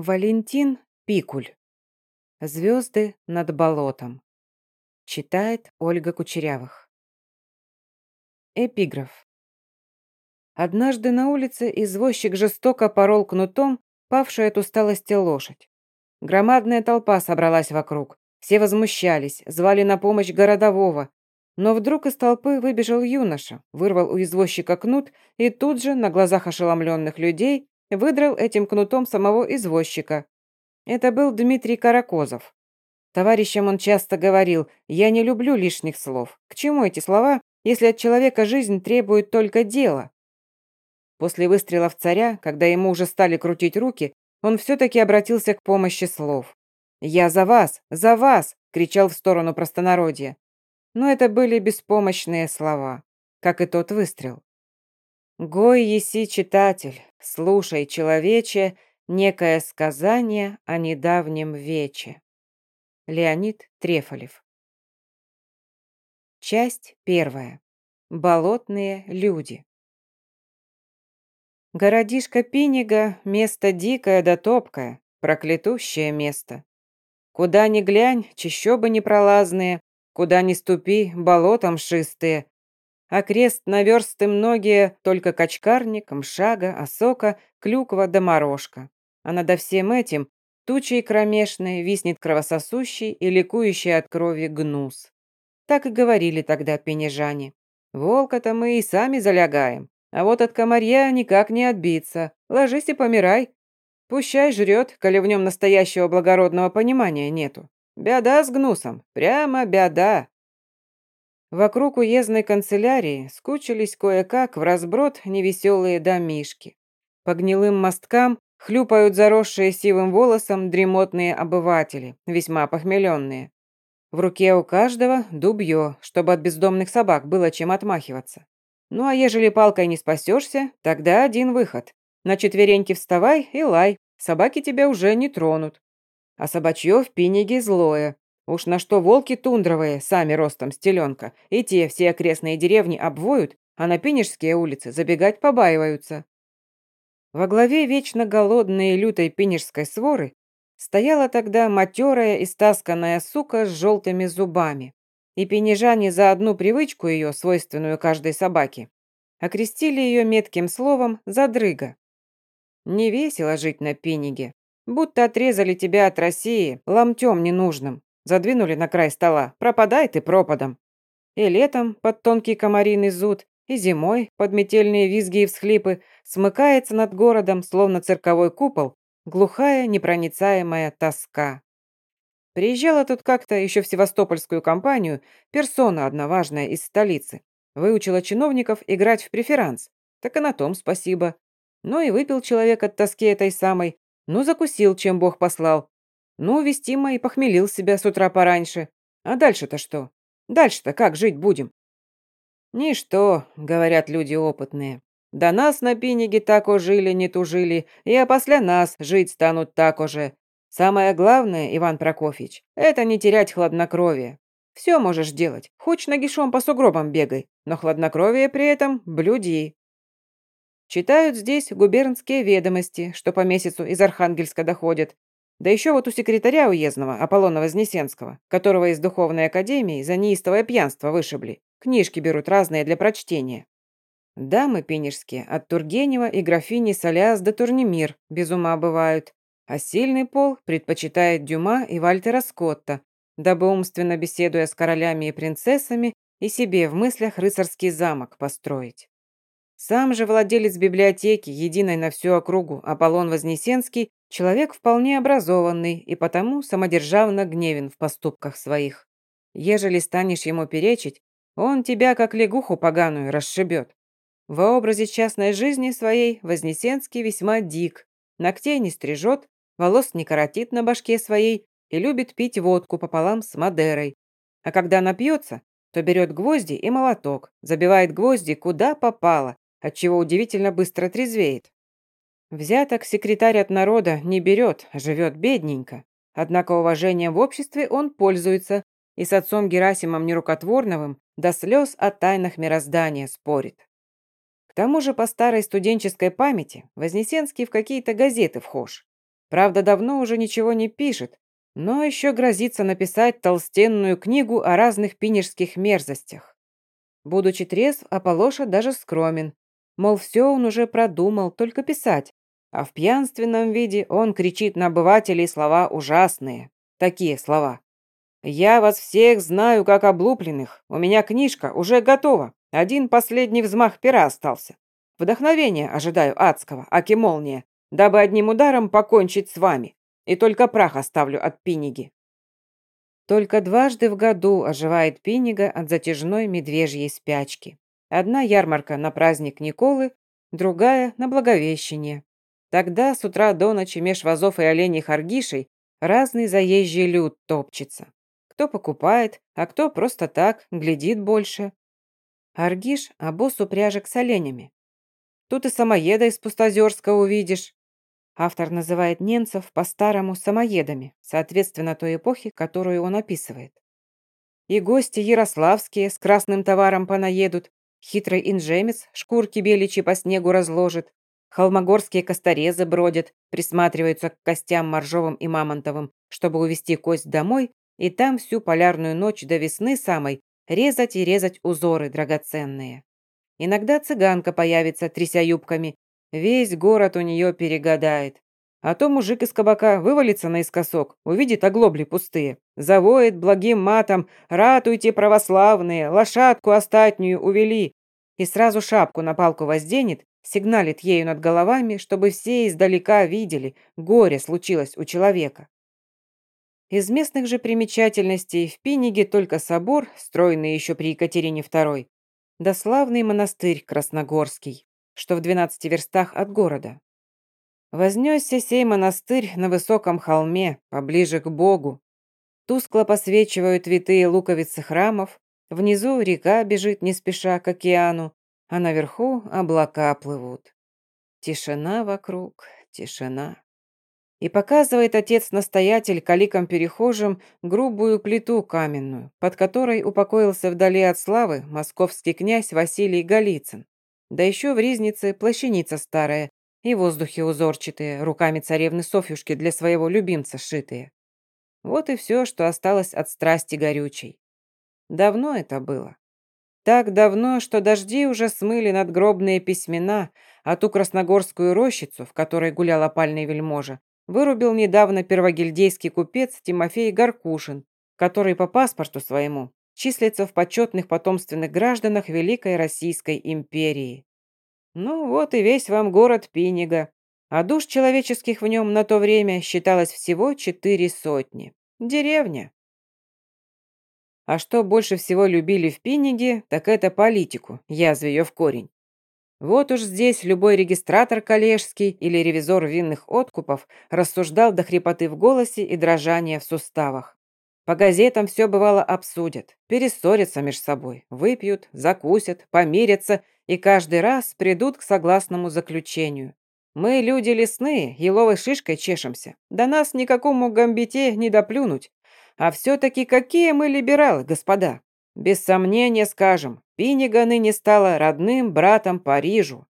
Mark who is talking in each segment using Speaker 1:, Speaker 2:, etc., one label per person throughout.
Speaker 1: Валентин Пикуль. Звезды над болотом. Читает Ольга Кучерявых. Эпиграф. Однажды на улице извозчик жестоко порол кнутом павшую от усталости лошадь. Громадная толпа собралась вокруг. Все возмущались, звали на помощь городового. Но вдруг из толпы выбежал юноша, вырвал у извозчика кнут и тут же, на глазах ошеломленных людей, выдрал этим кнутом самого извозчика. Это был Дмитрий Каракозов. Товарищам он часто говорил, «Я не люблю лишних слов. К чему эти слова, если от человека жизнь требует только дела?» После выстрела в царя, когда ему уже стали крутить руки, он все-таки обратился к помощи слов. «Я за вас! За вас!» – кричал в сторону простонародья. Но это были беспомощные слова, как и тот выстрел. Гой еси, читатель, слушай, человече, некое сказание о недавнем вече. Леонид Трефолев. Часть первая. Болотные люди. Городишко Пинига – место дикое да топкое, проклятущее место. Куда ни глянь, чащобы непролазные, куда ни ступи, болотом шистые, А наверсты многие, только качкарник, мшага, осока, клюква да морожка. А над всем этим тучей кромешной виснет кровососущий и ликующий от крови гнус. Так и говорили тогда пенежане. Волка-то мы и сами залягаем, а вот от комарья никак не отбиться. Ложись и помирай. Пущай жрет, коли в нем настоящего благородного понимания нету. Беда с гнусом, прямо беда. Вокруг уездной канцелярии скучились кое-как в разброд невеселые домишки. По гнилым мосткам хлюпают заросшие сивым волосом дремотные обыватели, весьма похмеленные. В руке у каждого дубье, чтобы от бездомных собак было чем отмахиваться. Ну а ежели палкой не спасешься, тогда один выход. На четвереньки вставай и лай, собаки тебя уже не тронут. А собачье в пиниге злое, Уж на что волки тундровые, сами ростом стеленка, и те все окрестные деревни обвоют, а на Пинежские улицы забегать побаиваются. Во главе вечно голодной и лютой пинежской своры стояла тогда матерая и стасканная сука с желтыми зубами. И пенежане за одну привычку ее, свойственную каждой собаке, окрестили ее метким словом «задрыга». Не весело жить на пиниге, будто отрезали тебя от России ломтем ненужным. Задвинули на край стола. Пропадай ты пропадом. И летом под тонкий комариный зуд, и зимой под метельные визги и всхлипы смыкается над городом, словно цирковой купол, глухая непроницаемая тоска. Приезжала тут как-то еще в севастопольскую компанию персона одна важная из столицы. Выучила чиновников играть в преферанс. Так и на том спасибо. Ну и выпил человек от тоски этой самой. Ну, закусил, чем Бог послал. Ну, Вестима и похмелил себя с утра пораньше. А дальше-то что? Дальше-то как жить будем? Ничто, говорят люди опытные. До нас на Пиниге так жили, не тужили, и после нас жить станут так уже. Самое главное, Иван Прокофьевич, это не терять хладнокровие. Все можешь делать, хоть нагишом по сугробам бегай, но хладнокровие при этом блюди. Читают здесь губернские ведомости, что по месяцу из Архангельска доходят, да еще вот у секретаря уездного, Аполлона Вознесенского, которого из духовной академии за неистовое пьянство вышибли. Книжки берут разные для прочтения. Дамы пенежские от Тургенева и графини Соляс до Турнемир без ума бывают, а сильный пол предпочитает Дюма и Вальтера Скотта, дабы умственно беседуя с королями и принцессами и себе в мыслях рыцарский замок построить. Сам же владелец библиотеки, единой на всю округу, Аполлон Вознесенский, человек вполне образованный и потому самодержавно гневен в поступках своих. Ежели станешь ему перечить, он тебя, как лягуху поганую, расшибет. В образе частной жизни своей Вознесенский весьма дик, ногтей не стрижет, волос не коротит на башке своей и любит пить водку пополам с Мадерой. А когда напьется, то берет гвозди и молоток, забивает гвозди куда попало, отчего удивительно быстро трезвеет. Взяток секретарь от народа не берет, живет бедненько. Однако уважением в обществе он пользуется и с отцом Герасимом Нерукотворновым до слез о тайнах мироздания спорит. К тому же по старой студенческой памяти Вознесенский в какие-то газеты вхож. Правда, давно уже ничего не пишет, но еще грозится написать толстенную книгу о разных пинежских мерзостях. Будучи трезв, Аполоша даже скромен. Мол, все он уже продумал, только писать. А в пьянственном виде он кричит на обывателей слова ужасные. Такие слова. «Я вас всех знаю как облупленных. У меня книжка уже готова. Один последний взмах пера остался. Вдохновение ожидаю адского, аки молния, дабы одним ударом покончить с вами. И только прах оставлю от пиниги». Только дважды в году оживает пинига от затяжной медвежьей спячки. Одна ярмарка на праздник Николы, другая на Благовещение. Тогда с утра до ночи меж вазов и оленей харгишей разный заезжий люд топчется. Кто покупает, а кто просто так, глядит больше. Аргиш – обоз упряжек с оленями. Тут и самоеда из Пустозерска увидишь. Автор называет немцев по-старому самоедами, соответственно той эпохи, которую он описывает. И гости ярославские с красным товаром понаедут, хитрый инжемец шкурки беличьи по снегу разложит, холмогорские косторезы бродят, присматриваются к костям моржовым и мамонтовым, чтобы увезти кость домой и там всю полярную ночь до весны самой резать и резать узоры драгоценные. Иногда цыганка появится, тряся юбками, Весь город у нее перегадает. А то мужик из кабака вывалится наискосок, увидит оглобли пустые, завоет благим матом «Ратуйте, православные, лошадку остатнюю увели!» и сразу шапку на палку возденет, сигналит ею над головами, чтобы все издалека видели, горе случилось у человека. Из местных же примечательностей в Пиниге только собор, стройный еще при Екатерине II, да славный монастырь Красногорский что в 12 верстах от города. Вознесся сей монастырь на высоком холме, поближе к Богу. Тускло посвечивают витые луковицы храмов, внизу река бежит не спеша к океану, а наверху облака плывут. Тишина вокруг, тишина. И показывает отец-настоятель каликам перехожим грубую плиту каменную, под которой упокоился вдали от славы московский князь Василий Голицын. Да еще в ризнице плащаница старая и воздухи узорчатые, руками царевны Софьюшки для своего любимца сшитые. Вот и все, что осталось от страсти горючей. Давно это было. Так давно, что дожди уже смыли надгробные письмена, а ту красногорскую рощицу, в которой гулял опальный вельможа, вырубил недавно первогильдейский купец Тимофей Гаркушин, который по паспорту своему числится в почетных потомственных гражданах Великой Российской империи. Ну вот и весь вам город Пинига, а душ человеческих в нем на то время считалось всего четыре сотни. Деревня. А что больше всего любили в Пиниге, так это политику, язве ее в корень. Вот уж здесь любой регистратор коллежский или ревизор винных откупов рассуждал до хрипоты в голосе и дрожания в суставах. По газетам все бывало обсудят, перессорятся между собой, выпьют, закусят, помирятся и каждый раз придут к согласному заключению. Мы люди лесные, еловой шишкой чешемся. До нас никакому гамбите не доплюнуть. А все-таки какие мы либералы, господа. Без сомнения скажем, Пинига ныне стала родным братом Парижу.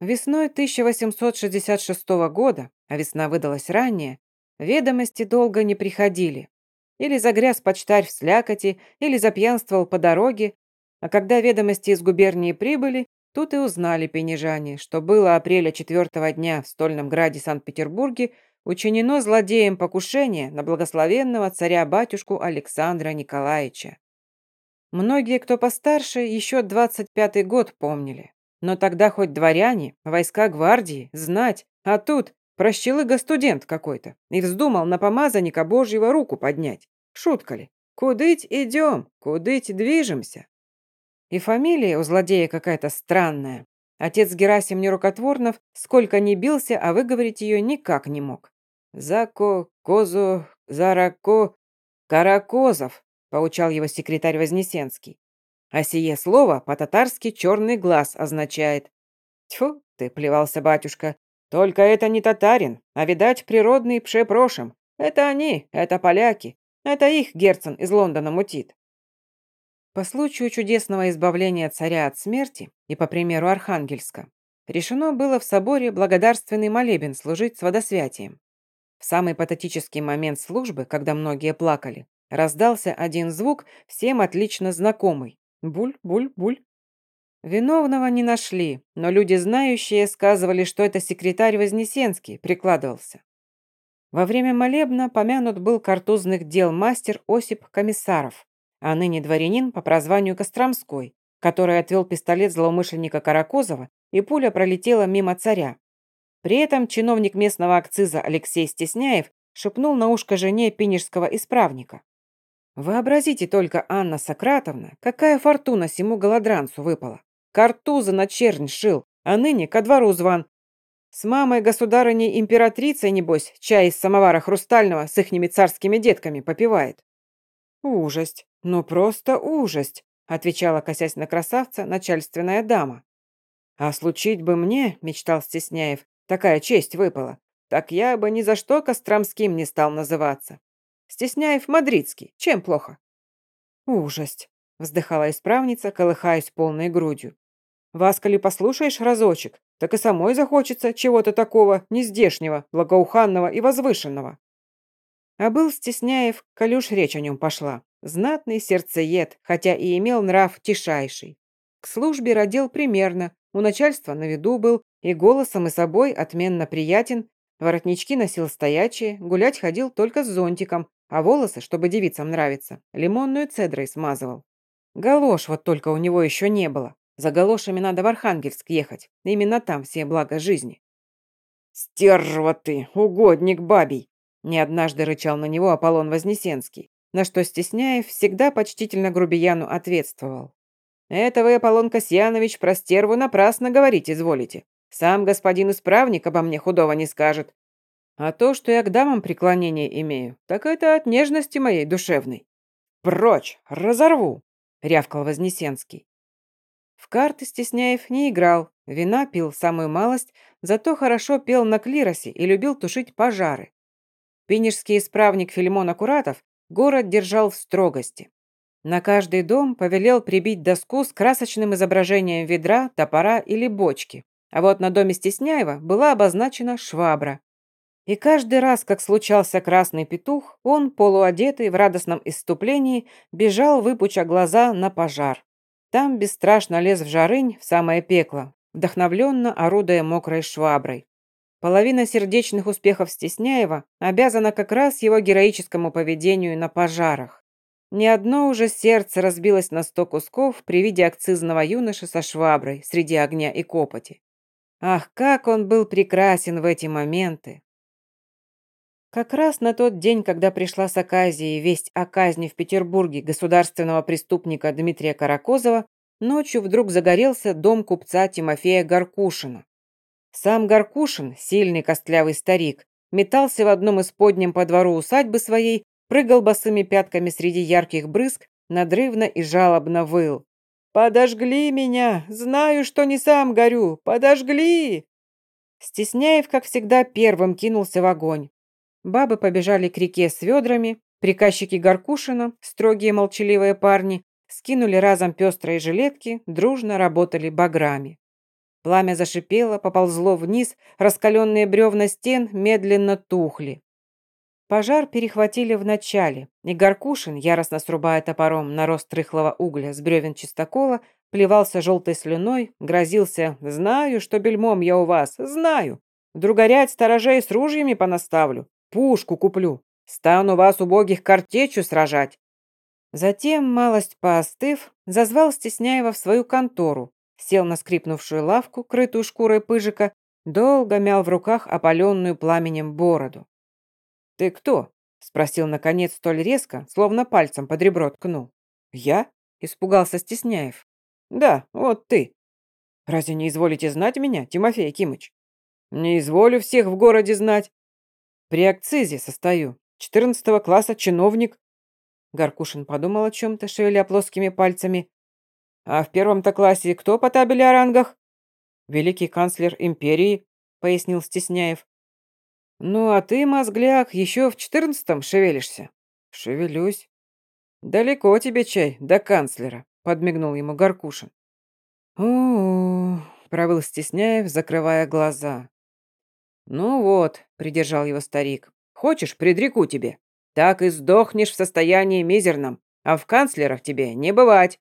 Speaker 1: Весной 1866 года, а весна выдалась ранее, Ведомости долго не приходили. Или загряз почтарь в слякоти, или запьянствовал по дороге. А когда ведомости из губернии прибыли, тут и узнали пенежане, что было апреля четвертого дня в стольном граде Санкт-Петербурге учинено злодеем покушение на благословенного царя-батюшку Александра Николаевича. Многие, кто постарше, еще 25-й год помнили. Но тогда хоть дворяне, войска гвардии, знать, а тут Прощелыга студент какой-то. И вздумал на помазанника Божьего руку поднять. Шутка ли? Кудыть идем, кудыть движемся. И фамилия у злодея какая-то странная. Отец Герасим Нерукотворнов сколько ни бился, а выговорить ее никак не мог. «Зако, Козу, Зарако, Каракозов», поучал его секретарь Вознесенский. А сие слово по-татарски «черный глаз» означает. «Тьфу ты», плевался батюшка, только это не татарин, а, видать, природный пшепрошем. Это они, это поляки. Это их Герцен из Лондона мутит. По случаю чудесного избавления царя от смерти и по примеру Архангельска, решено было в соборе благодарственный молебен служить с водосвятием. В самый патетический момент службы, когда многие плакали, раздался один звук, всем отлично знакомый. Буль-буль-буль. Виновного не нашли, но люди знающие сказывали, что это секретарь Вознесенский прикладывался. Во время молебна помянут был картузных дел мастер Осип Комиссаров, а ныне дворянин по прозванию Костромской, который отвел пистолет злоумышленника Каракозова, и пуля пролетела мимо царя. При этом чиновник местного акциза Алексей Стесняев шепнул на ушко жене пинежского исправника. «Вообразите только, Анна Сократовна, какая фортуна сему голодранцу выпала. Картуза на чернь шил, а ныне ко двору зван, с мамой государыней императрицей, небось, чай из самовара хрустального с ихними царскими детками попивает. Ужасть, ну просто ужасть, отвечала, косясь на красавца, начальственная дама. А случить бы мне, мечтал Стесняев, такая честь выпала, так я бы ни за что Костромским не стал называться. Стесняев Мадридский, чем плохо? Ужасть, вздыхала исправница, колыхаясь полной грудью. Вас, коли послушаешь разочек, так и самой захочется чего-то такого нездешнего, благоуханного и возвышенного. А был Стесняев, коли уж речь о нем пошла, знатный сердцеед, хотя и имел нрав тишайший. К службе родил примерно, у начальства на виду был, и голосом и собой отменно приятен, воротнички носил стоячие, гулять ходил только с зонтиком, а волосы, чтобы девицам нравиться, лимонную цедрой смазывал. Галош вот только у него еще не было, за галошами надо в Архангельск ехать. Именно там все блага жизни. «Стерва ты, угодник бабий!» Не однажды рычал на него Аполлон Вознесенский, на что Стесняев всегда почтительно грубияну ответствовал. «Это вы, Аполлон Касьянович, про стерву напрасно говорить изволите. Сам господин исправник обо мне худого не скажет. А то, что я к дамам преклонение имею, так это от нежности моей душевной». «Прочь, разорву!» — рявкал Вознесенский. В карты Стесняев не играл, вина пил самую малость, зато хорошо пел на клиросе и любил тушить пожары. Пинежский исправник Филимон Акуратов город держал в строгости. На каждый дом повелел прибить доску с красочным изображением ведра, топора или бочки. А вот на доме Стесняева была обозначена швабра. И каждый раз, как случался красный петух, он, полуодетый в радостном исступлении, бежал, выпуча глаза на пожар. Там бесстрашно лез в жарынь, в самое пекло, вдохновленно орудуя мокрой шваброй. Половина сердечных успехов Стесняева обязана как раз его героическому поведению на пожарах. Ни одно уже сердце разбилось на сто кусков при виде акцизного юноши со шваброй среди огня и копоти. Ах, как он был прекрасен в эти моменты! Как раз на тот день, когда пришла с Аказии весть о казни в Петербурге государственного преступника Дмитрия Каракозова, ночью вдруг загорелся дом купца Тимофея Гаркушина. Сам Гаркушин, сильный костлявый старик, метался в одном из подням по двору усадьбы своей, прыгал босыми пятками среди ярких брызг, надрывно и жалобно выл. «Подожгли меня! Знаю, что не сам горю! Подожгли!» Стесняев, как всегда, первым кинулся в огонь. Бабы побежали к реке с ведрами, приказчики Гаркушина, строгие молчаливые парни, скинули разом пестрые жилетки, дружно работали баграми. Пламя зашипело, поползло вниз, раскаленные бревна стен медленно тухли. Пожар перехватили в начале, и Гаркушин, яростно срубая топором на рост рыхлого угля с бревен чистокола, плевался желтой слюной, грозился «Знаю, что бельмом я у вас, знаю. Другорять сторожей с ружьями понаставлю. Пушку куплю. Стану вас, убогих, картечью сражать». Затем, малость поостыв, зазвал Стесняева в свою контору, сел на скрипнувшую лавку, крытую шкурой пыжика, долго мял в руках опаленную пламенем бороду. «Ты кто?» — спросил, наконец, столь резко, словно пальцем под ребро ткнул. «Я?» — испугался Стесняев. «Да, вот ты. Разве не изволите знать меня, Тимофей Кимыч?» «Не изволю всех в городе знать. При акцизе состою. Четырнадцатого класса чиновник. Гаркушин подумал о чем-то, шевеля плоскими пальцами. А в первом-то классе кто по табели о рангах? Великий канцлер империи, пояснил Стесняев. Ну, а ты, мозгляк, еще в четырнадцатом шевелишься? Шевелюсь. Далеко тебе чай, до канцлера, подмигнул ему Гаркушин. у, -у, -у провыл Стесняев, закрывая глаза. «Ну вот», — придержал его старик, — «хочешь, предреку тебе. Так и сдохнешь в состоянии мизерном, а в канцлерах тебе не бывать».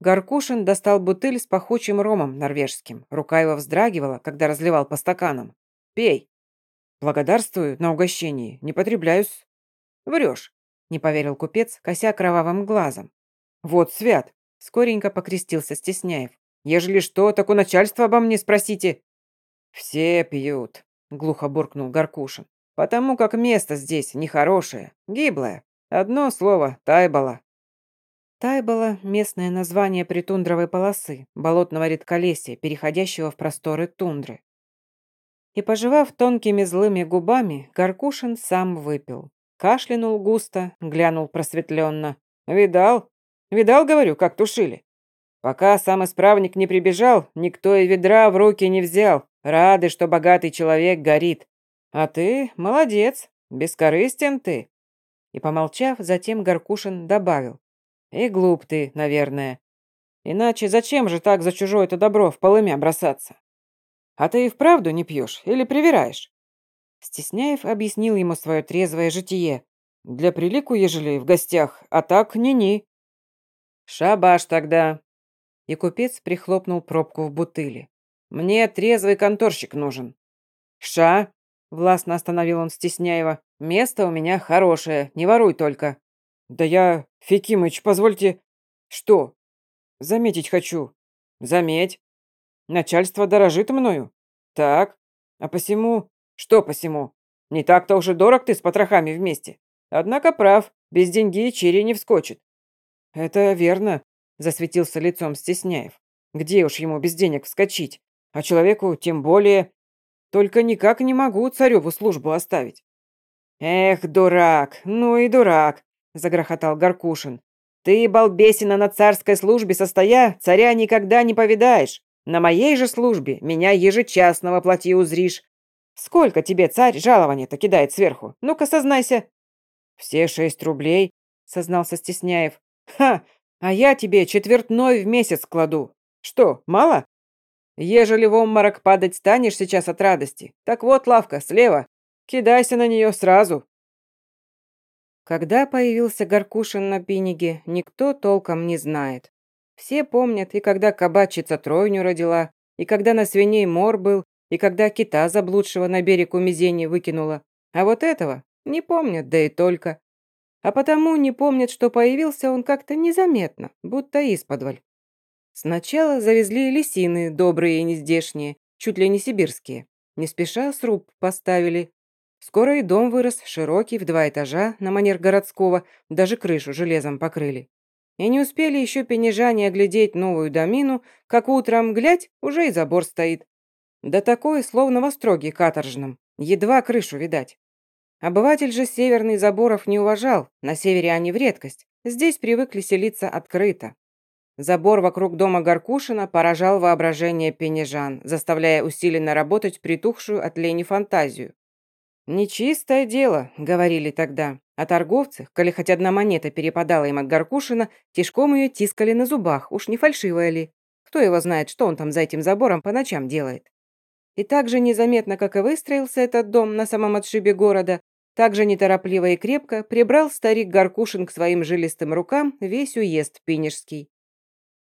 Speaker 1: Гаркушин достал бутыль с пахучим ромом норвежским. Рука его вздрагивала, когда разливал по стаканам. «Пей». «Благодарствую на угощении. Не потребляюсь». «Врешь», — не поверил купец, кося кровавым глазом. «Вот свят», — скоренько покрестился Стесняев. «Ежели что, так у начальства обо мне спросите». «Все пьют», — глухо буркнул Гаркушин. «Потому как место здесь нехорошее, гиблое. Одно слово — тайбала». Тайбала – местное название притундровой полосы, болотного редколесья, переходящего в просторы тундры. И, пожевав тонкими злыми губами, Гаркушин сам выпил. Кашлянул густо, глянул просветленно. «Видал? Видал, говорю, как тушили? Пока сам исправник не прибежал, никто и ведра в руки не взял. Рады, что богатый человек горит. А ты молодец, бескорыстен ты». И, помолчав, затем Гаркушин добавил. И глуп ты, наверное. Иначе зачем же так за чужое-то добро в полымя бросаться? А ты и вправду не пьешь или привираешь?» Стесняев объяснил ему свое трезвое житие. «Для прилику, ежели в гостях, а так ни-ни». «Шабаш тогда!» И купец прихлопнул пробку в бутыли. «Мне трезвый конторщик нужен». «Ша!» — властно остановил он Стесняева. «Место у меня хорошее, не воруй только». «Да я, Фекимыч, позвольте...» «Что?» «Заметить хочу». «Заметь». «Начальство дорожит мною». «Так. А посему...» «Что посему? Не так-то уже дорог ты с потрохами вместе. Однако прав, без деньги черри не вскочит». «Это верно», — засветился лицом Стесняев. «Где уж ему без денег вскочить? А человеку тем более... Только никак не могу цареву службу оставить». «Эх, дурак, ну и дурак загрохотал Гаркушин. «Ты, балбесина, на царской службе состоя, царя никогда не повидаешь. На моей же службе меня ежечасно плати узришь. Сколько тебе царь жалования-то кидает сверху? Ну-ка, сознайся». «Все шесть рублей», — сознался Стесняев. «Ха! А я тебе четвертной в месяц кладу. Что, мало? Ежели в обморок падать станешь сейчас от радости, так вот лавка слева. Кидайся на нее сразу, когда появился Горкушин на пиниге, никто толком не знает. Все помнят, и когда кабачица тройню родила, и когда на свиней мор был, и когда кита заблудшего на берег у мизени выкинула. А вот этого не помнят, да и только. А потому не помнят, что появился он как-то незаметно, будто исподволь. Сначала завезли лисины, добрые и нездешние, чуть ли не сибирские. Не спеша сруб поставили, Скоро и дом вырос, широкий, в два этажа, на манер городского, даже крышу железом покрыли. И не успели еще пенежане оглядеть новую домину, как утром, глядь, уже и забор стоит. Да такой, словно во строге каторжном, едва крышу видать. Обыватель же северный заборов не уважал, на севере они в редкость, здесь привыкли селиться открыто. Забор вокруг дома Гаркушина поражал воображение пенежан, заставляя усиленно работать притухшую от лени фантазию. «Нечистое дело», — говорили тогда. А торговцы, коли хоть одна монета перепадала им от Горкушина, тишком ее тискали на зубах, уж не фальшивая ли. Кто его знает, что он там за этим забором по ночам делает. И так же незаметно, как и выстроился этот дом на самом отшибе города, так же неторопливо и крепко прибрал старик Горкушин к своим жилистым рукам весь уезд Пинежский.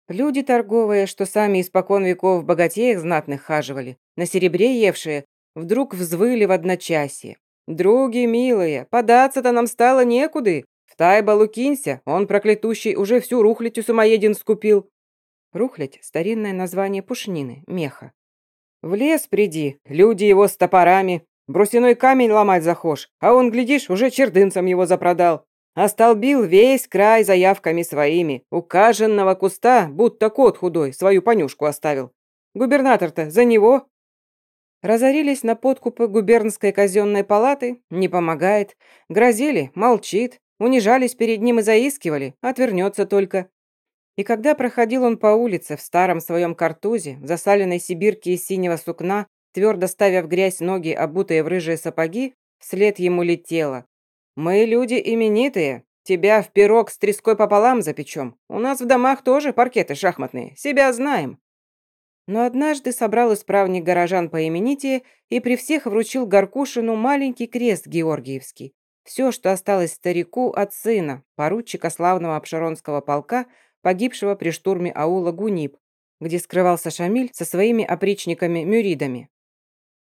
Speaker 1: Люди торговые, что сами испокон веков богатеях знатных хаживали, на серебре евшие, Вдруг взвыли в одночасье. «Други милые, податься-то нам стало некуды. В Тайбалу кинься, он проклятущий уже всю рухлядь у самоедин скупил». Рухлядь – старинное название пушнины, меха. «В лес приди, люди его с топорами. Брусиной камень ломать захож, а он, глядишь, уже чердынцам его запродал. Остолбил весь край заявками своими. У каженного куста, будто кот худой, свою понюшку оставил. Губернатор-то за него Разорились на подкупы губернской казенной палаты, не помогает. Грозили, молчит. Унижались перед ним и заискивали, отвернется только. И когда проходил он по улице в старом своем картузе, в засаленной сибирке из синего сукна, твердо ставя в грязь ноги, обутые в рыжие сапоги, вслед ему летело. «Мы люди именитые. Тебя в пирог с треской пополам запечем. У нас в домах тоже паркеты шахматные. Себя знаем». Но однажды собрал исправник горожан по именитие и при всех вручил Горкушину маленький крест георгиевский. Все, что осталось старику от сына, поручика славного обширонского полка, погибшего при штурме аула Гунип, где скрывался Шамиль со своими опричниками-мюридами.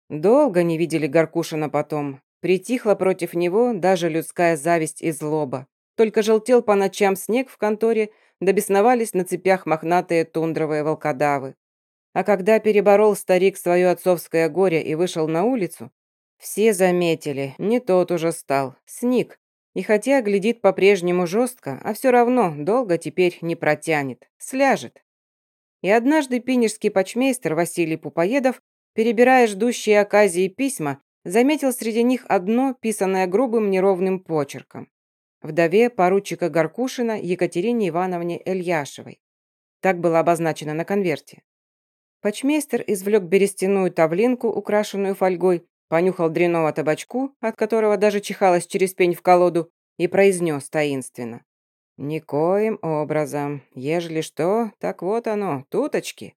Speaker 1: Долго не видели Горкушина потом. Притихла против него даже людская зависть и злоба. Только желтел по ночам снег в конторе, да бесновались на цепях мохнатые тундровые волкодавы. А когда переборол старик свое отцовское горе и вышел на улицу, все заметили, не тот уже стал, сник. И хотя глядит по-прежнему жестко, а все равно долго теперь не протянет, сляжет. И однажды пинежский почмейстер Василий Пупоедов, перебирая ждущие оказии письма, заметил среди них одно, писанное грубым неровным почерком. Вдове поручика Горкушина Екатерине Ивановне Эльяшевой. Так было обозначено на конверте. Почмейстер извлек берестяную тавлинку, украшенную фольгой, понюхал дряного табачку, от которого даже чихалось через пень в колоду, и произнес таинственно. «Никоим образом. Ежели что, так вот оно, туточки».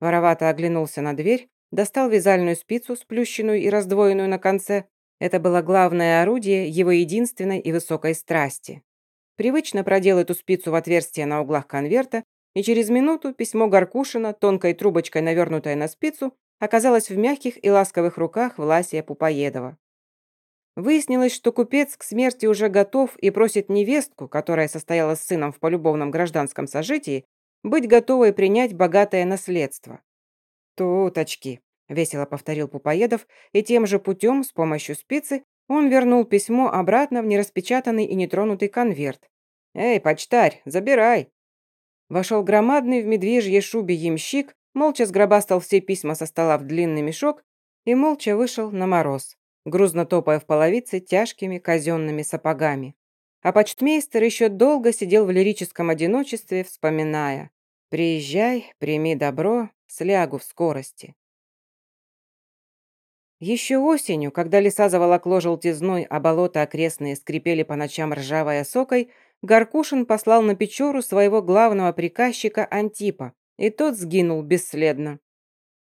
Speaker 1: Воровато оглянулся на дверь, достал вязальную спицу, сплющенную и раздвоенную на конце. Это было главное орудие его единственной и высокой страсти. Привычно продел эту спицу в отверстие на углах конверта и через минуту письмо Горкушина, тонкой трубочкой навернутое на спицу, оказалось в мягких и ласковых руках Власия Пупоедова. Выяснилось, что купец к смерти уже готов и просит невестку, которая состояла с сыном в полюбовном гражданском сожитии, быть готовой принять богатое наследство. «Туточки», — весело повторил Пупоедов, и тем же путем, с помощью спицы, он вернул письмо обратно в нераспечатанный и нетронутый конверт. «Эй, почтарь, забирай!» Вошел громадный в медвежьей шубе ямщик, молча сгробастал все письма со стола в длинный мешок и молча вышел на мороз, грузно топая в половице тяжкими казенными сапогами. А почтмейстер еще долго сидел в лирическом одиночестве, вспоминая «Приезжай, прими добро, слягу в скорости». Еще осенью, когда леса заволокло желтизной, а болота окрестные скрипели по ночам ржавой осокой, Гаркушин послал на Печору своего главного приказчика Антипа, и тот сгинул бесследно.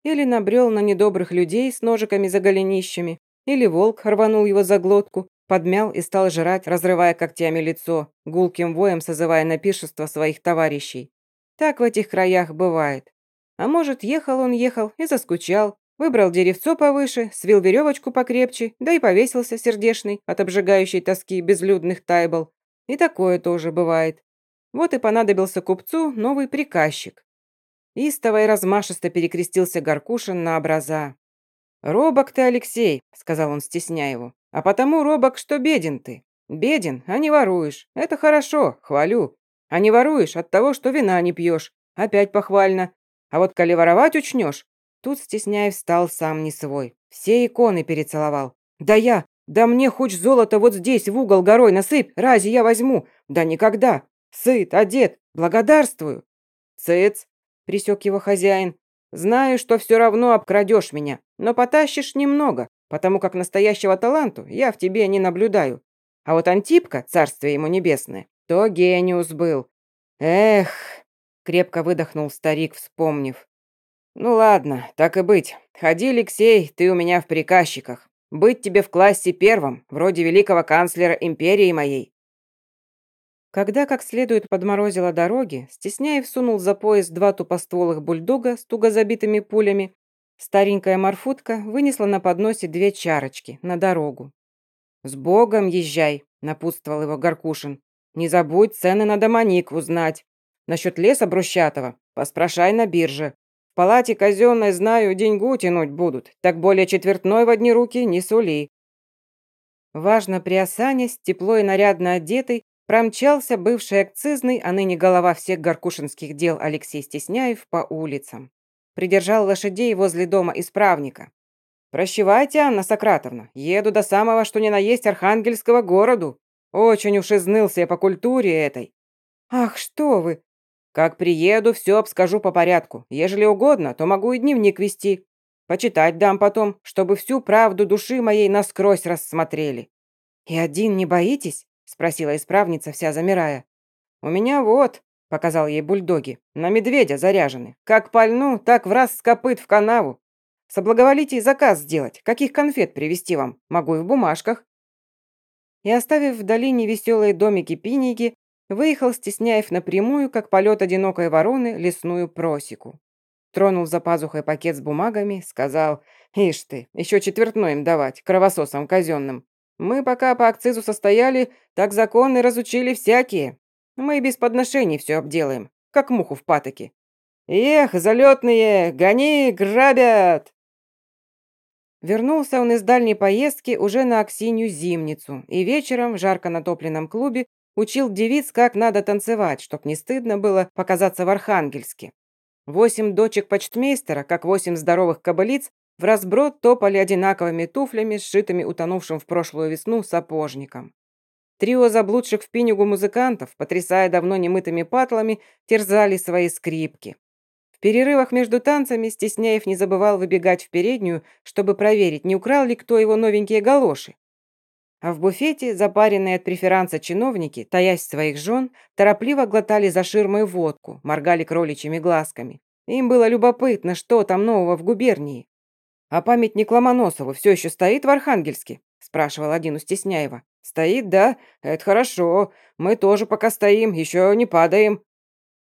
Speaker 1: Или набрел на недобрых людей с ножиками за голенищами, или волк рванул его за глотку, подмял и стал жрать, разрывая когтями лицо, гулким воем созывая на пиршество своих товарищей. Так в этих краях бывает. А может, ехал он ехал и заскучал, выбрал деревцо повыше, свил веревочку покрепче, да и повесился сердешный от обжигающей тоски безлюдных тайбл, и такое тоже бывает. Вот и понадобился купцу новый приказчик. Истово и размашисто перекрестился Горкушин на образа. «Робок ты, Алексей», — сказал он, стесняя его. «А потому, робок, что беден ты. Беден, а не воруешь. Это хорошо, хвалю. А не воруешь от того, что вина не пьешь. Опять похвально. А вот коли воровать учнешь...» Тут Стесняев стал сам не свой. Все иконы перецеловал. «Да я, да мне хоть золото вот здесь, в угол горой насыпь, рази я возьму. Да никогда. Сыт, одет, благодарствую. Цыц, присек его хозяин. Знаю, что все равно обкрадешь меня, но потащишь немного, потому как настоящего таланту я в тебе не наблюдаю. А вот Антипка, царствие ему небесное, то гениус был. Эх, крепко выдохнул старик, вспомнив. Ну ладно, так и быть. Ходи, Алексей, ты у меня в приказчиках. Быть тебе в классе первым, вроде великого канцлера империи моей». Когда как следует подморозило дороги, Стесняев сунул за пояс два тупостволых бульдога с туго забитыми пулями. Старенькая морфутка вынесла на подносе две чарочки на дорогу. «С Богом езжай», — напутствовал его Горкушин. «Не забудь цены на домоник узнать. Насчет леса брусчатого поспрашай на бирже. В палате казенной, знаю, деньгу тянуть будут, так более четвертной в одни руки не сули». Важно приосанясь, тепло и нарядно одетый, промчался бывший акцизный, а ныне голова всех горкушинских дел Алексей Стесняев по улицам. Придержал лошадей возле дома исправника. «Прощевайте, Анна Сократовна, еду до самого, что ни на есть, архангельского городу. Очень уж изнылся я по культуре этой». «Ах, что вы!» Как приеду, все обскажу по порядку. Ежели угодно, то могу и дневник вести. Почитать дам потом, чтобы всю правду души моей насквозь рассмотрели». «И один не боитесь?» – спросила исправница, вся замирая. «У меня вот», – показал ей бульдоги. «На медведя заряжены. Как пальну, так в раз скопыт в канаву. Соблаговолите заказ сделать. Каких конфет привезти вам? Могу и в бумажках». И оставив в долине веселые домики-пиники, выехал Стесняев напрямую, как полет одинокой вороны, лесную просеку. Тронул за пазухой пакет с бумагами, сказал, «Ишь ты, еще четвертной им давать, кровососам казенным. Мы пока по акцизу состояли, так законы разучили всякие. Мы без подношений все обделаем, как муху в патоке. Эх, залетные, гони, грабят!» Вернулся он из дальней поездки уже на Аксинью зимницу и вечером в жарко натопленном клубе учил девиц, как надо танцевать, чтоб не стыдно было показаться в Архангельске. Восемь дочек почтмейстера, как восемь здоровых кобылиц, в разброд топали одинаковыми туфлями, сшитыми утонувшим в прошлую весну сапожником. Трио заблудших в пинюгу музыкантов, потрясая давно немытыми патлами, терзали свои скрипки. В перерывах между танцами Стесняев не забывал выбегать в переднюю, чтобы проверить, не украл ли кто его новенькие галоши. А в буфете запаренные от преферанса чиновники, таясь своих жен, торопливо глотали за ширмой водку, моргали кроличьими глазками. Им было любопытно, что там нового в губернии. «А памятник Ломоносову все еще стоит в Архангельске?» спрашивал один у Стесняева. «Стоит, да? Это хорошо. Мы тоже пока стоим, еще не падаем».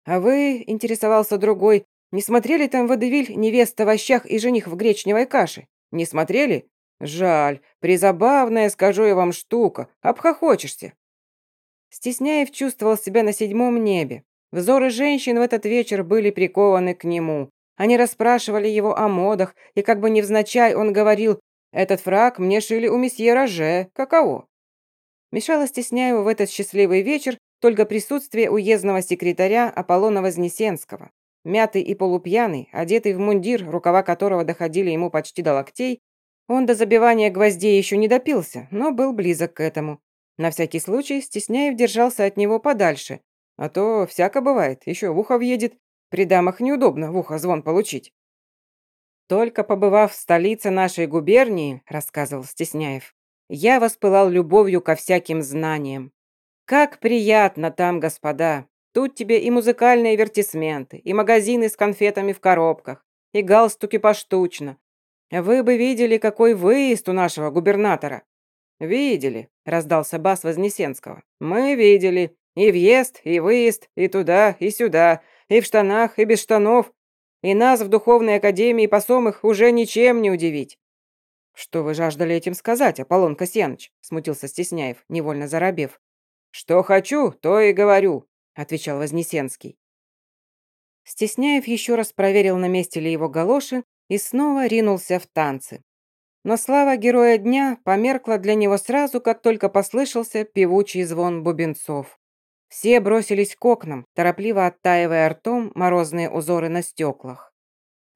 Speaker 1: «А вы, — интересовался другой, — не смотрели там водевиль «Невеста в овощах и жених в гречневой каше»? Не смотрели? Жаль, призабавная, скажу я вам, штука. Обхохочешься. Стесняев чувствовал себя на седьмом небе. Взоры женщин в этот вечер были прикованы к нему. Они расспрашивали его о модах, и как бы невзначай он говорил «Этот фраг мне шили у месье Роже. Каково?» Мешало Стесняеву в этот счастливый вечер только присутствие уездного секретаря Аполлона Вознесенского. Мятый и полупьяный, одетый в мундир, рукава которого доходили ему почти до локтей, он до забивания гвоздей еще не допился, но был близок к этому. На всякий случай Стесняев держался от него подальше, а то всяко бывает, еще в ухо въедет. При дамах неудобно в ухо звон получить. «Только побывав в столице нашей губернии», — рассказывал Стесняев, «я воспылал любовью ко всяким знаниям. Как приятно там, господа! Тут тебе и музыкальные вертисменты, и магазины с конфетами в коробках, и галстуки поштучно, «Вы бы видели, какой выезд у нашего губернатора!» «Видели», — раздался бас Вознесенского. «Мы видели. И въезд, и выезд, и туда, и сюда, и в штанах, и без штанов. И нас в Духовной Академии посомых уже ничем не удивить». «Что вы жаждали этим сказать, Аполлон Касьяныч?» — смутился Стесняев, невольно заробев. «Что хочу, то и говорю», — отвечал Вознесенский. Стесняев еще раз проверил, на месте ли его галоши, и снова ринулся в танцы. Но слава героя дня померкла для него сразу, как только послышался певучий звон бубенцов. Все бросились к окнам, торопливо оттаивая ртом морозные узоры на стеклах.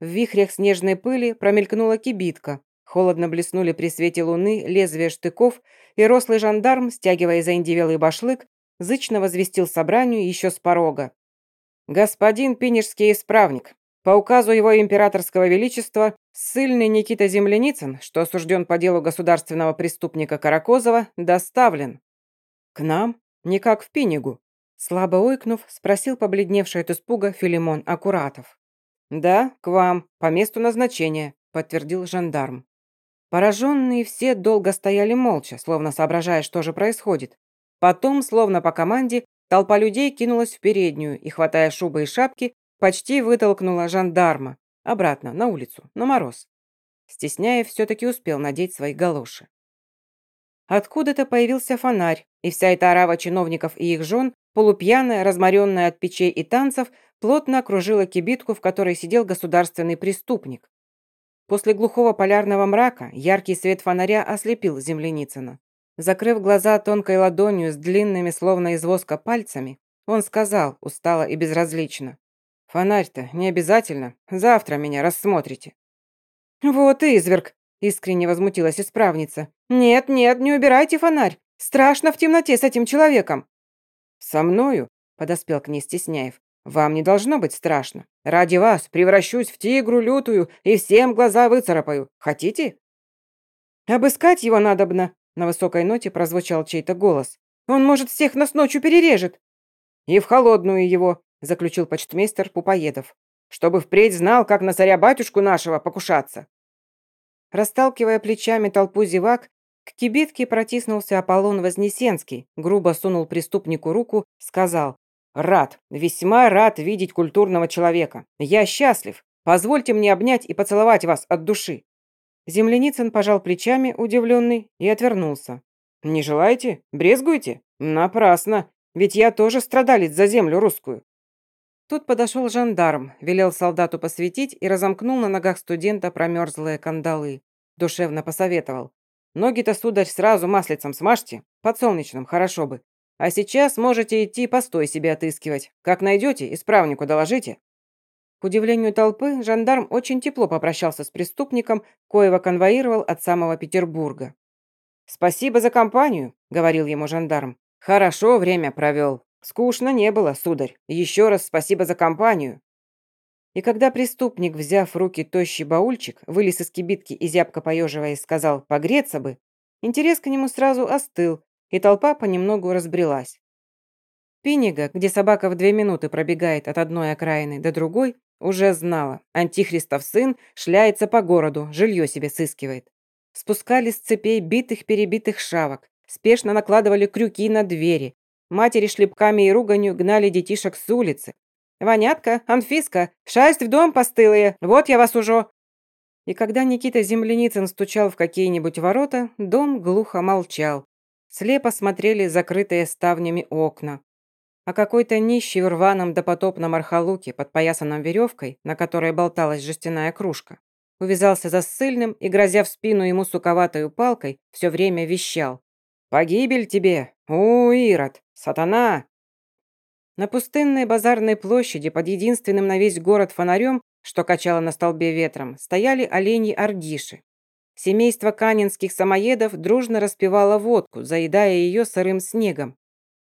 Speaker 1: В вихрях снежной пыли промелькнула кибитка, холодно блеснули при свете луны лезвия штыков, и рослый жандарм, стягивая заиндивелый башлык, зычно возвестил собранию еще с порога. «Господин пинежский исправник, по указу его императорского величества, ссыльный Никита Земляницын, что осужден по делу государственного преступника Каракозова, доставлен. К нам? Не как в Пинигу. Слабо ойкнув, спросил побледневший от испуга Филимон Акуратов. «Да, к вам, по месту назначения», — подтвердил жандарм. Пораженные все долго стояли молча, словно соображая, что же происходит. Потом, словно по команде, толпа людей кинулась в переднюю и, хватая шубы и шапки, Почти вытолкнула жандарма. Обратно, на улицу, на мороз. Стесняев все-таки успел надеть свои галоши. Откуда-то появился фонарь, и вся эта орава чиновников и их жен, полупьяная, разморенная от печей и танцев, плотно окружила кибитку, в которой сидел государственный преступник. После глухого полярного мрака яркий свет фонаря ослепил Земляницына. Закрыв глаза тонкой ладонью с длинными, словно из воска, пальцами, он сказал, устало и безразлично. Фонарь-то не обязательно. Завтра меня рассмотрите». «Вот изверг!» – искренне возмутилась исправница. «Нет, нет, не убирайте фонарь. Страшно в темноте с этим человеком». «Со мною?» – подоспел к ней Стесняев. «Вам не должно быть страшно. Ради вас превращусь в тигру лютую и всем глаза выцарапаю. Хотите?» «Обыскать его надобно», – на высокой ноте прозвучал чей-то голос. «Он, может, всех нас ночью перережет». «И в холодную его», заключил почтмейстер Пупоедов. «Чтобы впредь знал, как на царя-батюшку нашего покушаться». Расталкивая плечами толпу зевак, к кибитке протиснулся Аполлон Вознесенский, грубо сунул преступнику руку, сказал «Рад, весьма рад видеть культурного человека. Я счастлив. Позвольте мне обнять и поцеловать вас от души». Земляницын пожал плечами, удивленный, и отвернулся. «Не желаете? Брезгуете? Напрасно. Ведь я тоже страдалец за землю русскую». Тут подошел жандарм, велел солдату посветить и разомкнул на ногах студента промерзлые кандалы. Душевно посоветовал. «Ноги-то, сударь, сразу маслицем смажьте. Подсолнечным, хорошо бы. А сейчас можете идти постой себе отыскивать. Как найдете, исправнику доложите». К удивлению толпы, жандарм очень тепло попрощался с преступником, коего конвоировал от самого Петербурга. «Спасибо за компанию», — говорил ему жандарм. «Хорошо время провел. Скучно не было, сударь. Еще раз спасибо за компанию». И когда преступник, взяв в руки тощий баульчик, вылез из кибитки и зябко поеживаясь сказал «погреться бы», интерес к нему сразу остыл, и толпа понемногу разбрелась. Пинига, где собака в две минуты пробегает от одной окраины до другой, уже знала. Антихристов сын шляется по городу, жилье себе сыскивает. Спускали с цепей битых-перебитых шавок, спешно накладывали крюки на двери. Матери шлепками и руганью гнали детишек с улицы. «Ванятка, Анфиска, шасть в дом постылые, вот я вас уже!» И когда Никита Земляницын стучал в какие-нибудь ворота, дом глухо молчал. Слепо смотрели закрытые ставнями окна а какой-то нищий в рваном допотопном архалуке, подпоясанном веревкой, на которой болталась жестяная кружка, увязался за ссыльным и, грозя в спину ему суковатой палкой, все время вещал. «Погибель тебе! У, Ирод! Сатана!» На пустынной базарной площади под единственным на весь город фонарем, что качало на столбе ветром, стояли оленьи-ардиши. Семейство канинских самоедов дружно распивало водку, заедая ее сырым снегом,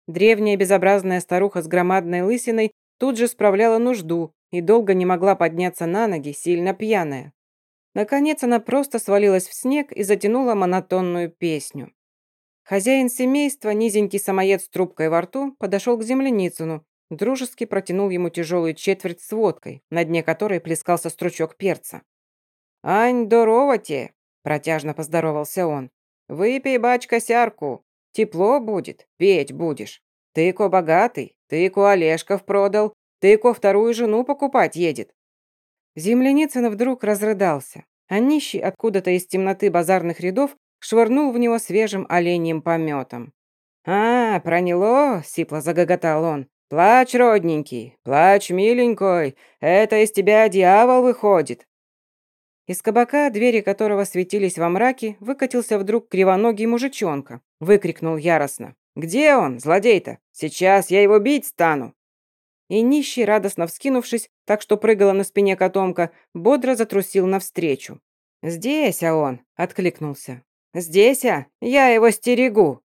Speaker 1: Древняя безобразная старуха с громадной лысиной тут же справляла нужду и долго не могла подняться на ноги, сильно пьяная. Наконец она просто свалилась в снег и затянула монотонную песню. Хозяин семейства, низенький самоед с трубкой во рту, подошел к земляницыну, дружески протянул ему тяжелую четверть с водкой, на дне которой плескался стручок перца. «Ань, здорово те!» – протяжно поздоровался он. «Выпей, бачка, сярку, Тепло будет, петь будешь. Ты-ко богатый, ты-ко Олешков продал, ты-ко вторую жену покупать едет». Земляницын вдруг разрыдался, а нищий откуда-то из темноты базарных рядов швырнул в него свежим оленьим пометом. «А, проняло?» — сипло загоготал он. «Плачь, родненький, плачь, миленькой, это из тебя дьявол выходит». Из кабака, двери которого светились во мраке, выкатился вдруг кривоногий мужичонка. Выкрикнул яростно. «Где он, злодей-то? Сейчас я его бить стану!» И нищий, радостно вскинувшись, так что прыгала на спине котомка, бодро затрусил навстречу. «Здесь, а он!» — откликнулся. «Здесь, а? Я его стерегу!»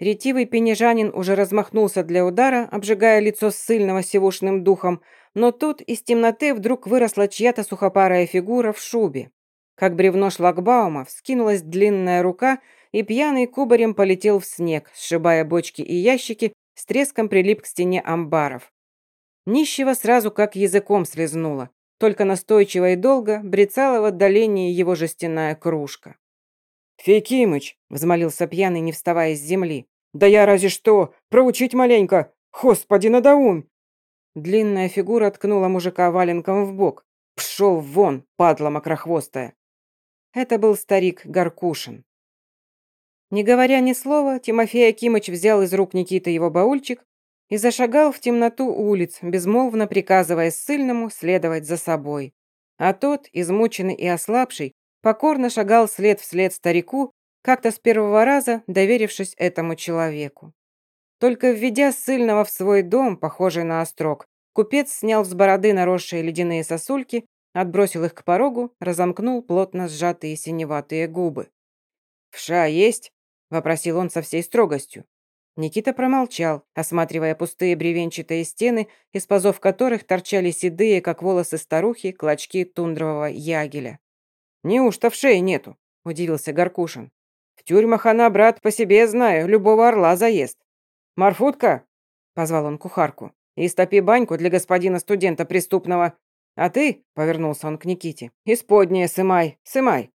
Speaker 1: Ретивый пенежанин уже размахнулся для удара, обжигая лицо ссыльного сивушным духом, но тут из темноты вдруг выросла чья-то сухопарая фигура в шубе. Как бревно шлагбаума, вскинулась длинная рука, и пьяный кубарем полетел в снег, сшибая бочки и ящики, с треском прилип к стене амбаров. Нищего сразу как языком слезнуло, только настойчиво и долго брецала в отдалении его жестяная кружка.
Speaker 2: «Фекимыч!» — взмолился пьяный, не вставая с земли. «Да я разве что! Проучить маленько! Господи, надоумь!»
Speaker 1: Длинная фигура ткнула мужика валенком в бок. «Пшел вон, падла мокрохвостая!» Это был старик Гаркушин. Не говоря ни слова, Тимофей Акимыч взял из рук Никиты его баульчик и зашагал в темноту улиц, безмолвно приказывая ссыльному следовать за собой. А тот, измученный и ослабший, покорно шагал след вслед старику, как-то с первого раза доверившись этому человеку. Только введя ссыльного в свой дом, похожий на острог, купец снял с бороды наросшие ледяные сосульки, отбросил их к порогу, разомкнул плотно сжатые синеватые губы. «Вша есть?» – вопросил он со всей строгостью. Никита промолчал, осматривая пустые бревенчатые стены, из пазов которых торчали седые, как волосы старухи, клочки тундрового ягеля. «Неужто в шее нету?» – удивился Горкушин. «В тюрьмах она, брат, по себе знаю, любого орла заест. Марфутка!» – позвал он кухарку.
Speaker 2: и стопи баньку для господина студента преступного. А ты, — повернулся он к Никите, — исподнее сымай, сымай.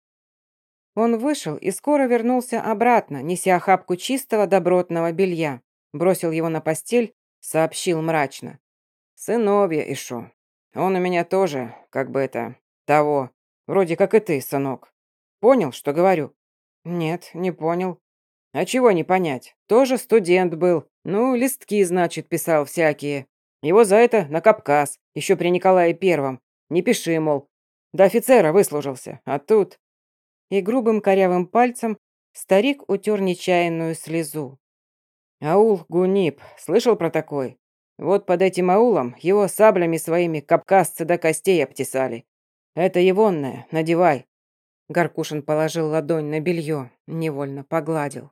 Speaker 1: Он вышел и скоро вернулся обратно, неся охапку чистого добротного белья. Бросил его на постель, сообщил мрачно.
Speaker 2: «Сыновья ишу. Он у меня тоже, как бы это, того. Вроде как и ты, сынок. Понял, что говорю?»
Speaker 1: «Нет, не понял».
Speaker 2: «А чего не понять? Тоже студент был. Ну, листки, значит, писал всякие. Его за это на Кавказ, еще при Николае Первом. Не пиши, мол. До офицера выслужился, а тут...»
Speaker 1: И грубым корявым пальцем старик утер нечаянную слезу.
Speaker 2: «Аул Гунип, слышал про такой? Вот под этим аулом его саблями своими кавказцы до костей обтесали. Это егонное, надевай».
Speaker 1: Гаркушин положил ладонь на белье, невольно погладил.